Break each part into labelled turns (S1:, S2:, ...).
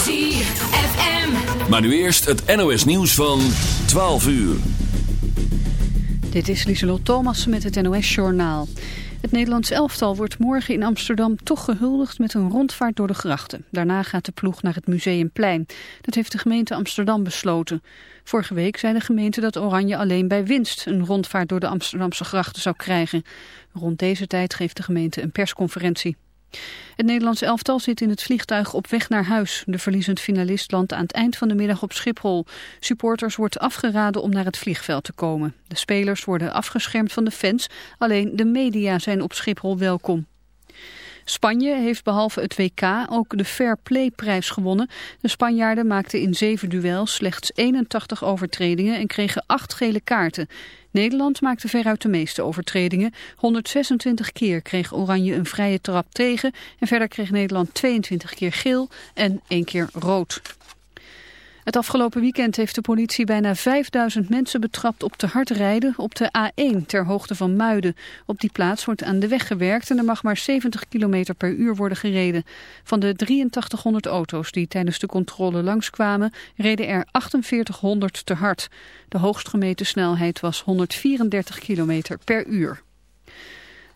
S1: ZFM. Maar nu eerst het NOS nieuws van 12 uur.
S2: Dit is Lieselot Thomas met het NOS Journaal. Het Nederlands elftal wordt morgen in Amsterdam toch gehuldigd met een rondvaart door de grachten. Daarna gaat de ploeg naar het Museumplein. Dat heeft de gemeente Amsterdam besloten. Vorige week zei de gemeente dat Oranje alleen bij winst een rondvaart door de Amsterdamse grachten zou krijgen. Rond deze tijd geeft de gemeente een persconferentie. Het Nederlands elftal zit in het vliegtuig op weg naar huis. De verliezend finalist landt aan het eind van de middag op Schiphol. Supporters wordt afgeraden om naar het vliegveld te komen. De spelers worden afgeschermd van de fans. Alleen de media zijn op Schiphol welkom. Spanje heeft behalve het WK ook de Fair Play prijs gewonnen. De Spanjaarden maakten in zeven duels slechts 81 overtredingen en kregen acht gele kaarten. Nederland maakte veruit de meeste overtredingen. 126 keer kreeg Oranje een vrije trap tegen en verder kreeg Nederland 22 keer geel en één keer rood. Het afgelopen weekend heeft de politie bijna 5000 mensen betrapt op te hard rijden op de A1 ter hoogte van Muiden. Op die plaats wordt aan de weg gewerkt en er mag maar 70 km per uur worden gereden. Van de 8300 auto's die tijdens de controle langskwamen reden er 4800 te hard. De hoogst gemeten snelheid was 134 km per uur.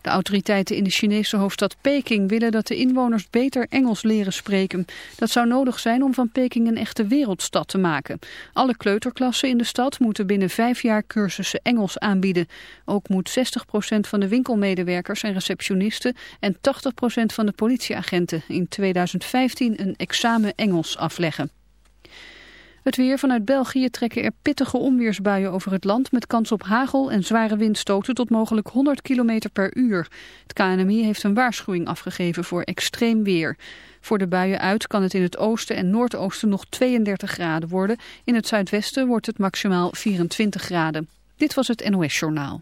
S2: De autoriteiten in de Chinese hoofdstad Peking willen dat de inwoners beter Engels leren spreken. Dat zou nodig zijn om van Peking een echte wereldstad te maken. Alle kleuterklassen in de stad moeten binnen vijf jaar cursussen Engels aanbieden. Ook moet 60% van de winkelmedewerkers en receptionisten en 80% van de politieagenten in 2015 een examen Engels afleggen. Het weer vanuit België trekken er pittige onweersbuien over het land... met kans op hagel en zware windstoten tot mogelijk 100 km per uur. Het KNMI heeft een waarschuwing afgegeven voor extreem weer. Voor de buien uit kan het in het oosten en noordoosten nog 32 graden worden. In het zuidwesten wordt het maximaal 24 graden. Dit was het NOS Journaal.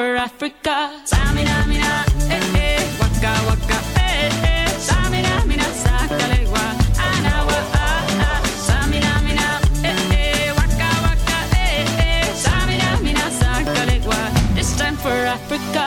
S3: for Africa.
S4: Samina, mina, eh, eh, waka, waka, eh, eh. Samina, mina, sakalewa, anawa, ah, ah. Samina, mina, eh, eh, waka, waka, eh, eh. Samina, mina, sakalewa. It's time for Africa.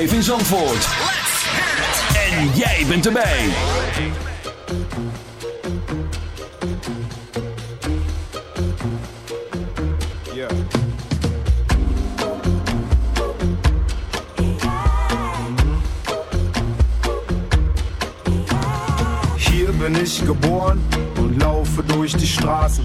S5: Live in Zandvoort. En jij bent erbij.
S6: Hier bin ich geboren und laufe durch die Straßen.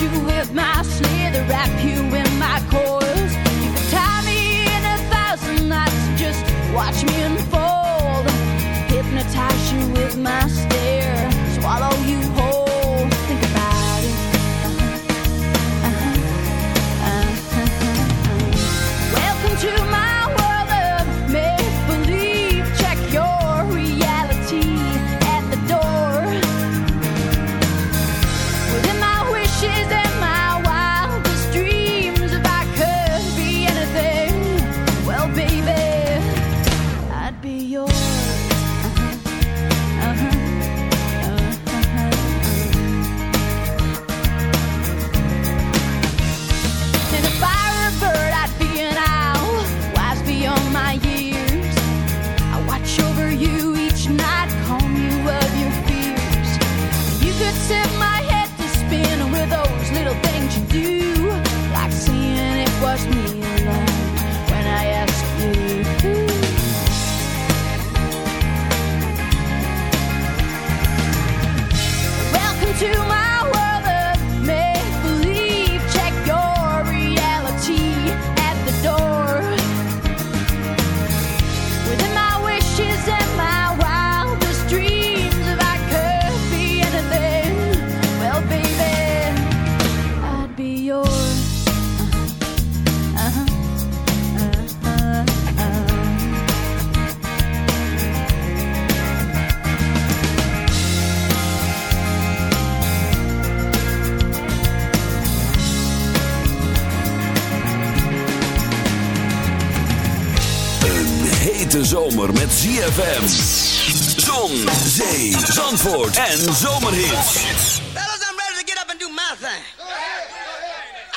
S7: You with my slither, wrap you in my coils. You could tie me in a thousand knots, just watch me unfold. Hypnotize you with my
S5: hete zomer met ZFM. Zon, zee, zandvoort en zomerhits.
S8: Fellas, I'm ready to get up and do my thing.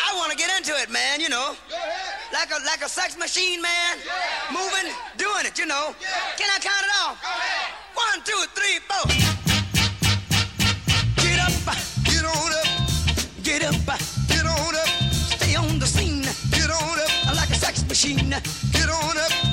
S8: I want to get into it, man, you know. Like a like a sex machine, man. Moving, doing it, you know. Can I count it off? One, two, three, four. Get up, get on up. Get up, get on up. Stay on the scene. Get on up. Like a sex machine. Get on up.